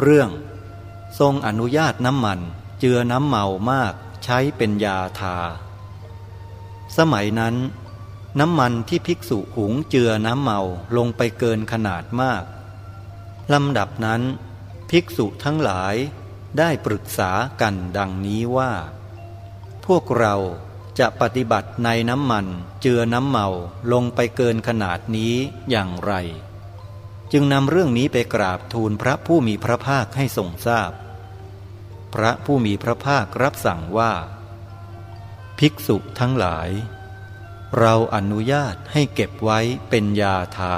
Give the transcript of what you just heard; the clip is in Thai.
เรื่องทรงอนุญาตน้ำมันเจือน้ำเมามากใช้เป็นยาทา สมัยนั้น น้ำมันที่ภิกษุหุงเจือน้ำเมาลงไปเกินขนาดมากลำดับนั้น ภิกษุทั้งหลายได้ปรึกษากันดังนี้ว่า พวกเราจะปฏิบัติในน้ำมันเจือน้ำเมาลงไปเกินขนาดนี้อย่างไร จึงนำเรื่องนี้ไปกราบทูลพระผู้มีพระภาคให้ทรงทราบพพระผู้มีพระภาครับสั่งว่า ภิกษุทั้งหลาย เราอนุญาตให้เก็บไว้เป็นยาทา